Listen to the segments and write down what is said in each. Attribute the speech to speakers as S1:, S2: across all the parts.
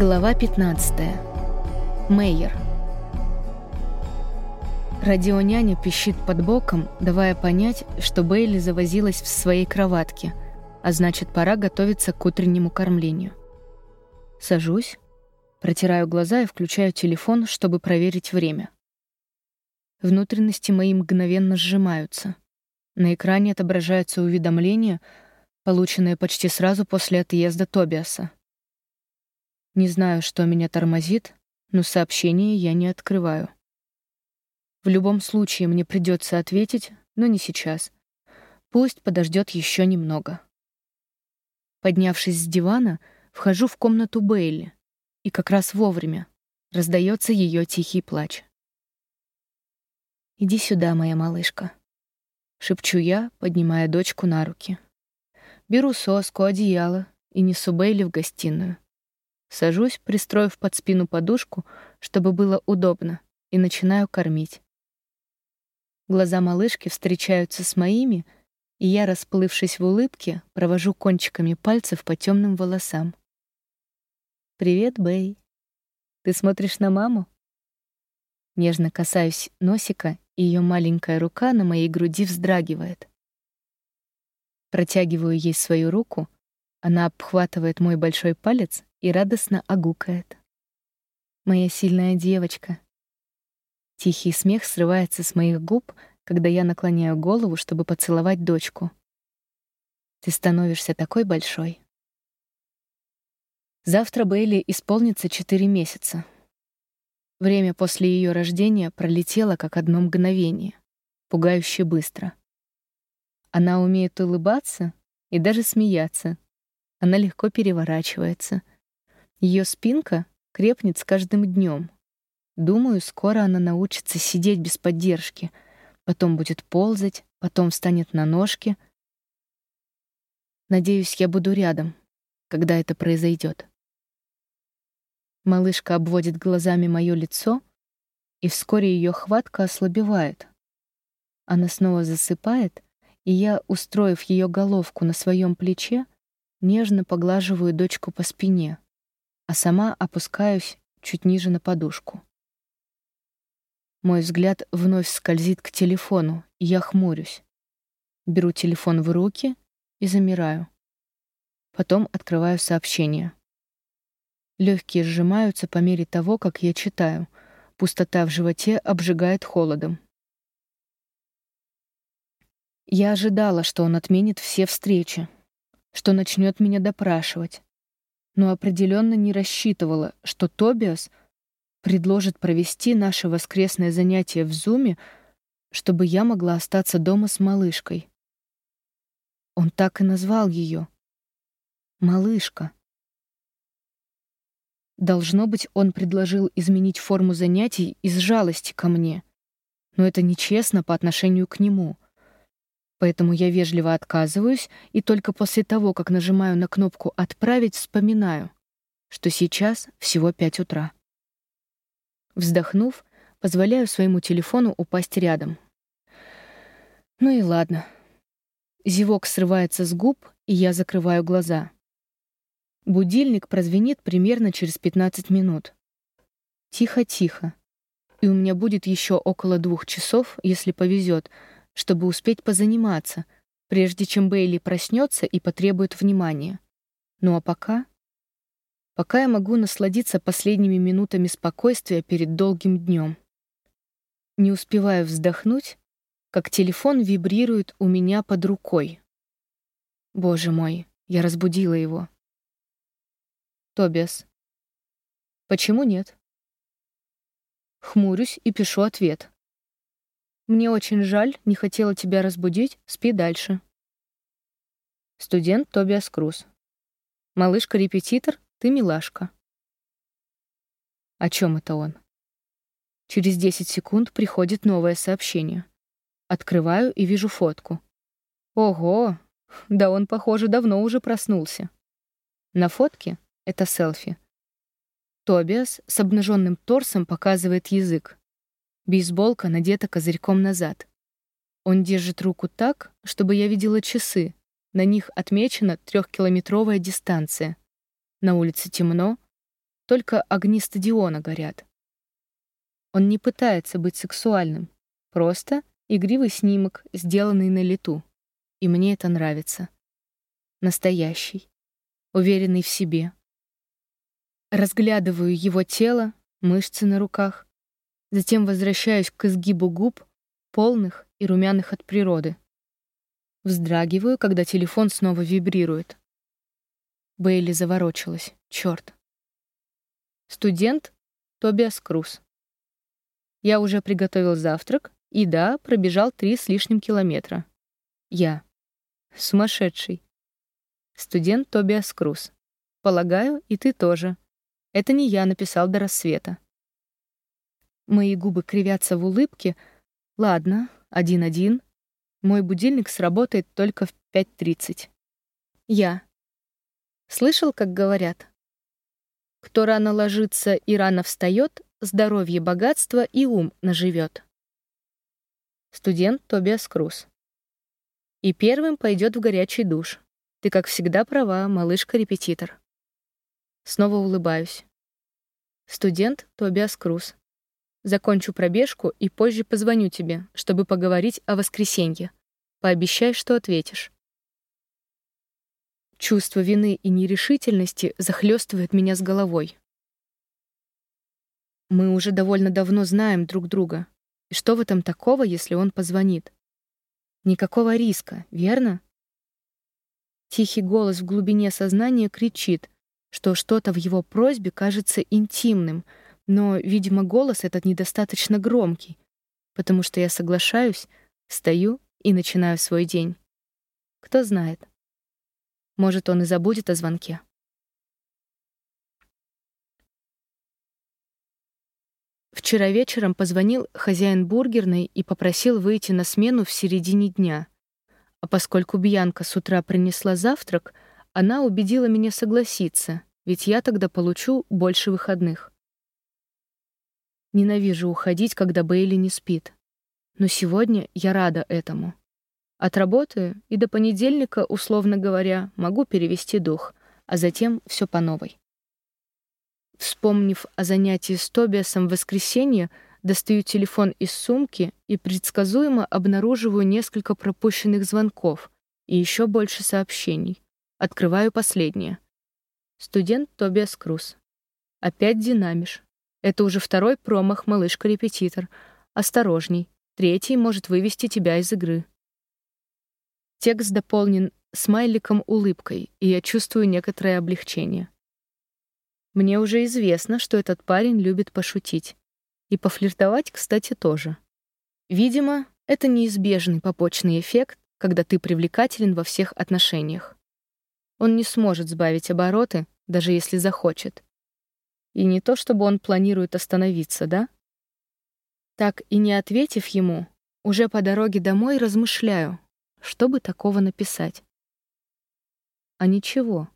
S1: Глава 15. Мейер. Радионяня пищит под боком, давая понять, что Бейли завозилась в своей кроватке, а значит, пора готовиться к утреннему кормлению. Сажусь, протираю глаза и включаю телефон, чтобы проверить время. Внутренности мои мгновенно сжимаются. На экране отображается уведомление, полученное почти сразу после отъезда Тобиаса. Не знаю, что меня тормозит, но сообщение я не открываю. В любом случае мне придется ответить, но не сейчас. Пусть подождет еще немного. Поднявшись с дивана, вхожу в комнату Бейли, и как раз вовремя раздается ее тихий плач. «Иди сюда, моя малышка», — шепчу я, поднимая дочку на руки. Беру соску, одеяло и несу Бейли в гостиную. Сажусь, пристроив под спину подушку, чтобы было удобно, и начинаю кормить. Глаза малышки встречаются с моими, и я, расплывшись в улыбке, провожу кончиками пальцев по темным волосам. «Привет, Бэй. Ты смотришь на маму?» Нежно касаюсь носика, и ее маленькая рука на моей груди вздрагивает. Протягиваю ей свою руку, она обхватывает мой большой палец и радостно огукает. Моя сильная девочка. Тихий смех срывается с моих губ, когда я наклоняю голову, чтобы поцеловать дочку. Ты становишься такой большой. Завтра Бейли исполнится четыре месяца. Время после ее рождения пролетело как одно мгновение, пугающе быстро. Она умеет улыбаться и даже смеяться. Она легко переворачивается, ее спинка крепнет с каждым днем. Думаю, скоро она научится сидеть без поддержки, потом будет ползать, потом встанет на ножки. Надеюсь, я буду рядом, когда это произойдет. Малышка обводит глазами мое лицо, и вскоре ее хватка ослабевает. Она снова засыпает, и я, устроив ее головку на своем плече, нежно поглаживаю дочку по спине а сама опускаюсь чуть ниже на подушку. Мой взгляд вновь скользит к телефону, и я хмурюсь. Беру телефон в руки и замираю. Потом открываю сообщение. Легкие сжимаются по мере того, как я читаю. Пустота в животе обжигает холодом. Я ожидала, что он отменит все встречи, что начнет меня допрашивать, но определенно не рассчитывала, что Тобиас предложит провести наше воскресное занятие в Зуме, чтобы я могла остаться дома с малышкой. Он так и назвал ее. Малышка. Должно быть, он предложил изменить форму занятий из жалости ко мне. Но это нечестно по отношению к нему. Поэтому я вежливо отказываюсь и только после того, как нажимаю на кнопку «Отправить», вспоминаю, что сейчас всего пять утра. Вздохнув, позволяю своему телефону упасть рядом. Ну и ладно. Зевок срывается с губ, и я закрываю глаза. Будильник прозвенит примерно через 15 минут. Тихо-тихо. И у меня будет еще около двух часов, если повезет, чтобы успеть позаниматься, прежде чем Бейли проснется и потребует внимания. Ну а пока... Пока я могу насладиться последними минутами спокойствия перед долгим днем. Не успеваю вздохнуть, как телефон вибрирует у меня под рукой. Боже мой, я разбудила его. Тобиас. Почему нет? Хмурюсь и пишу ответ. Мне очень жаль, не хотела тебя разбудить. Спи дальше. Студент Тобиас Круз. Малышка-репетитор, ты милашка. О чем это он? Через 10 секунд приходит новое сообщение. Открываю и вижу фотку. Ого! Да он, похоже, давно уже проснулся. На фотке — это селфи. Тобиас с обнаженным торсом показывает язык. Бейсболка надета козырьком назад. Он держит руку так, чтобы я видела часы. На них отмечена трехкилометровая дистанция. На улице темно. только огни стадиона горят. Он не пытается быть сексуальным, просто игривый снимок, сделанный на лету. И мне это нравится. Настоящий, уверенный в себе. Разглядываю его тело, мышцы на руках, затем возвращаюсь к изгибу губ, полных и румяных от природы. Вздрагиваю, когда телефон снова вибрирует. Бейли заворочилась. Чёрт. Студент Тобиас Круз. Я уже приготовил завтрак и, да, пробежал три с лишним километра. Я. Сумасшедший. Студент Тобиас Круз. Полагаю, и ты тоже. Это не я написал до рассвета. Мои губы кривятся в улыбке. Ладно, один-один. Мой будильник сработает только в 5.30. Я. Слышал, как говорят? Кто рано ложится и рано встает, здоровье, богатство и ум наживет. Студент Тобиас Круз. И первым пойдет в горячий душ. Ты, как всегда, права, малышка-репетитор. Снова улыбаюсь. Студент Тобиас Круз. Закончу пробежку и позже позвоню тебе, чтобы поговорить о воскресенье. Пообещай, что ответишь. Чувство вины и нерешительности захлестывает меня с головой. Мы уже довольно давно знаем друг друга. И что в этом такого, если он позвонит? Никакого риска, верно? Тихий голос в глубине сознания кричит, что что-то в его просьбе кажется интимным — но, видимо, голос этот недостаточно громкий, потому что я соглашаюсь, стою и начинаю свой день. Кто знает. Может, он и забудет о звонке. Вчера вечером позвонил хозяин бургерной и попросил выйти на смену в середине дня. А поскольку Бьянка с утра принесла завтрак, она убедила меня согласиться, ведь я тогда получу больше выходных. Ненавижу уходить, когда Бейли не спит. Но сегодня я рада этому. Отработаю, и до понедельника, условно говоря, могу перевести дух, а затем все по новой. Вспомнив о занятии с Тобиасом в воскресенье, достаю телефон из сумки и предсказуемо обнаруживаю несколько пропущенных звонков и еще больше сообщений. Открываю последнее. Студент Тобиас Круз. Опять динамишь. Это уже второй промах, малышка-репетитор. Осторожней. Третий может вывести тебя из игры. Текст дополнен смайликом-улыбкой, и я чувствую некоторое облегчение. Мне уже известно, что этот парень любит пошутить. И пофлиртовать, кстати, тоже. Видимо, это неизбежный побочный эффект, когда ты привлекателен во всех отношениях. Он не сможет сбавить обороты, даже если захочет. И не то, чтобы он планирует остановиться, да? Так и не ответив ему, уже по дороге домой размышляю, что бы такого написать. А ничего.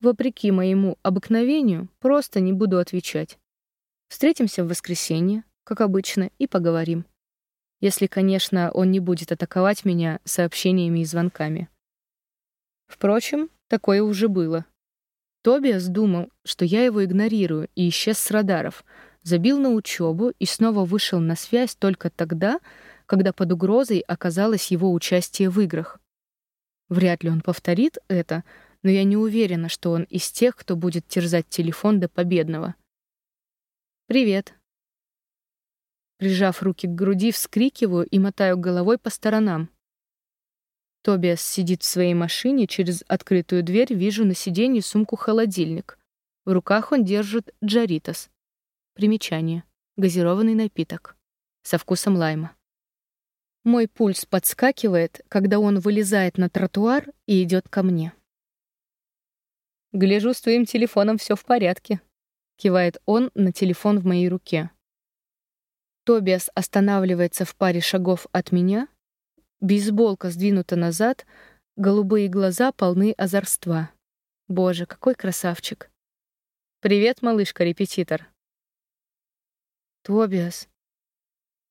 S1: Вопреки моему обыкновению, просто не буду отвечать. Встретимся в воскресенье, как обычно, и поговорим. Если, конечно, он не будет атаковать меня сообщениями и звонками. Впрочем, такое уже было. Тобиас думал, что я его игнорирую, и исчез с радаров, забил на учебу и снова вышел на связь только тогда, когда под угрозой оказалось его участие в играх. Вряд ли он повторит это, но я не уверена, что он из тех, кто будет терзать телефон до победного. «Привет». Прижав руки к груди, вскрикиваю и мотаю головой по сторонам. Тобиас сидит в своей машине, через открытую дверь вижу на сиденье сумку-холодильник. В руках он держит джаритос. Примечание. Газированный напиток. Со вкусом лайма. Мой пульс подскакивает, когда он вылезает на тротуар и идет ко мне. «Гляжу, с твоим телефоном все в порядке», — кивает он на телефон в моей руке. Тобиас останавливается в паре шагов от меня, Бейсболка сдвинута назад, голубые глаза полны озорства. Боже, какой красавчик. «Привет, малышка-репетитор». «Тобиас».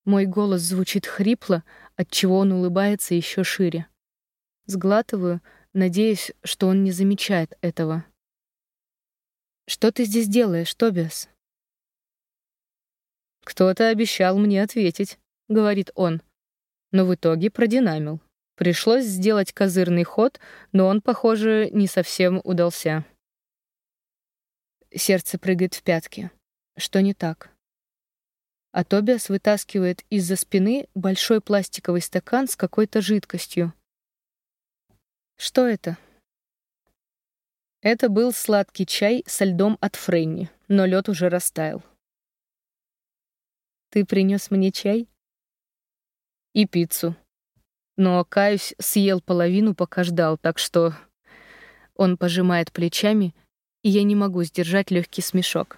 S1: Мой голос звучит хрипло, отчего он улыбается еще шире. Сглатываю, надеясь, что он не замечает этого. Что ты здесь делаешь, Тобиас?
S2: Кто-то обещал мне ответить, говорит он. Но в итоге продинамил. Пришлось сделать козырный ход, но он, похоже, не совсем удался.
S1: Сердце прыгает в пятки. Что не так? А Тобиас вытаскивает из-за спины большой пластиковый стакан с какой-то жидкостью. Что это?
S2: Это был сладкий чай со льдом от Френни, но лед уже растаял.
S1: Ты принес мне чай?
S2: И пиццу. Но, каюсь, съел половину, пока ждал, так что...
S1: Он пожимает плечами, и я не могу сдержать легкий смешок.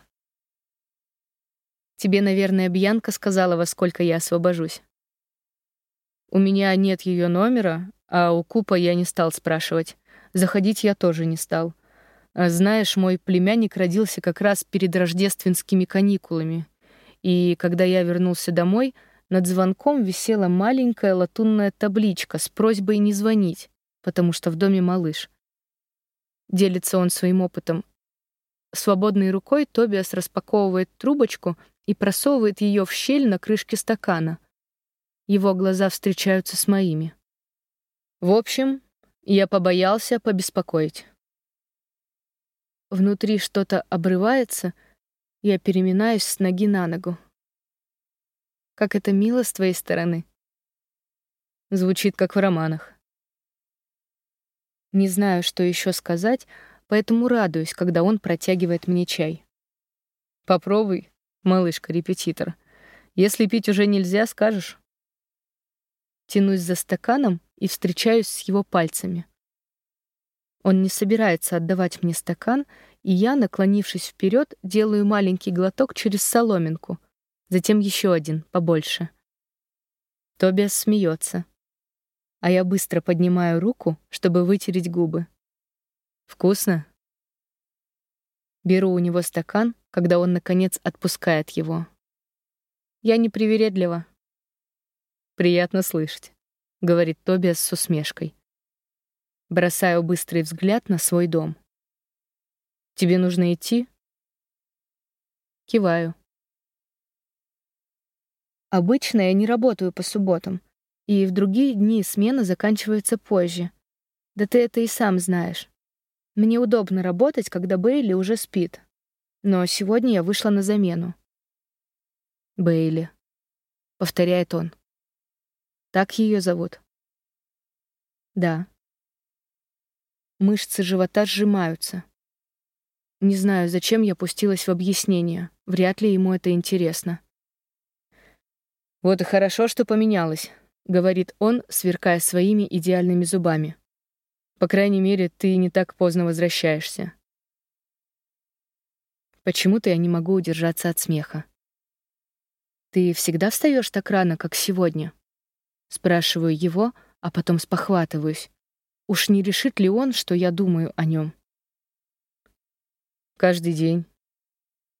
S1: Тебе, наверное, Бьянка сказала, во сколько я освобожусь.
S2: У меня нет ее номера, а у Купа я не стал спрашивать. Заходить я тоже не стал. А знаешь, мой племянник родился как раз перед рождественскими каникулами. И когда я вернулся домой, над звонком висела маленькая латунная табличка с просьбой не звонить, потому что в доме малыш. Делится он своим опытом. Свободной рукой Тобиас распаковывает трубочку и просовывает ее в щель на крышке стакана. Его глаза встречаются с моими. В общем, я побоялся побеспокоить. Внутри что-то обрывается, я переминаюсь с ноги на ногу. Как это мило с твоей стороны. Звучит как в романах. Не знаю, что еще сказать, поэтому радуюсь, когда он протягивает мне чай. Попробуй, малышка-репетитор. Если пить уже нельзя, скажешь. Тянусь за стаканом и встречаюсь с его пальцами. Он не собирается отдавать мне стакан, и я, наклонившись вперед, делаю маленький глоток через соломинку — затем еще один, побольше. Тобиас смеется, а я быстро поднимаю руку, чтобы вытереть губы. Вкусно? Беру у него стакан, когда он, наконец, отпускает его. Я не привередлива. «Приятно слышать», — говорит Тобиас с усмешкой. Бросаю быстрый взгляд на свой дом. «Тебе нужно идти?» Киваю. Обычно я не работаю по субботам, и в другие дни смена заканчивается позже. Да ты это и сам знаешь. Мне удобно работать, когда Бейли уже спит. Но сегодня я вышла на замену. Бейли, повторяет он. Так ее зовут. Да. Мышцы живота сжимаются. Не знаю, зачем я пустилась в объяснение. Вряд ли ему это интересно. «Вот и хорошо, что поменялось», — говорит он, сверкая своими идеальными зубами. «По крайней мере, ты не так поздно возвращаешься». Почему-то я не могу удержаться от смеха. «Ты всегда встаешь так рано, как сегодня?» Спрашиваю его, а потом спохватываюсь. Уж не решит ли он, что я думаю о нем? Каждый день.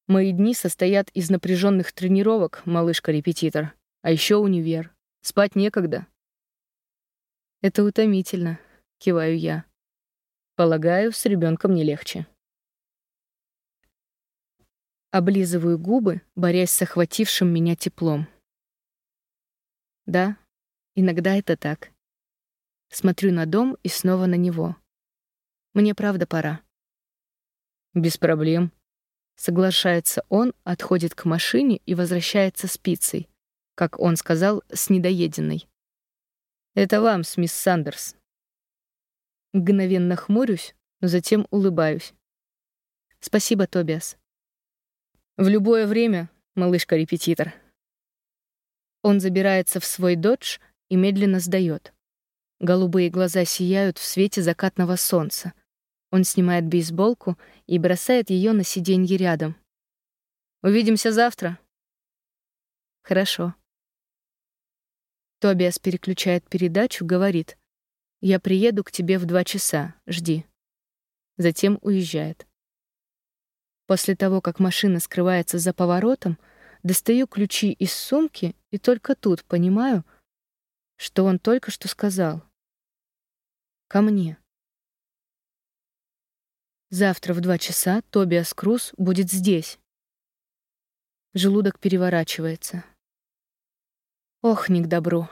S2: Мои дни состоят из напряженных тренировок, малышка-репетитор. А еще универ. Спать некогда. Это утомительно, киваю я. Полагаю, с ребенком не легче. Облизываю губы, борясь с охватившим меня теплом. Да, иногда это так. Смотрю на дом и снова на него. Мне правда пора. Без проблем. Соглашается он, отходит к машине и возвращается с пиццей как он сказал, с недоеденной. «Это вам, мисс Сандерс». Мгновенно хмурюсь, но затем улыбаюсь. «Спасибо, Тобиас». «В любое время, малышка-репетитор». Он забирается в свой додж и медленно сдаёт. Голубые глаза сияют в свете закатного солнца. Он снимает бейсболку и бросает её на сиденье рядом. «Увидимся завтра». «Хорошо». Тобиас переключает передачу, говорит, «Я приеду к тебе в два часа, жди». Затем уезжает. После того, как машина скрывается за поворотом, достаю ключи из сумки и только тут понимаю, что он только что сказал. Ко мне.
S1: Завтра в два часа Тобиас Круз будет здесь. Желудок переворачивается. Ох, не к добру.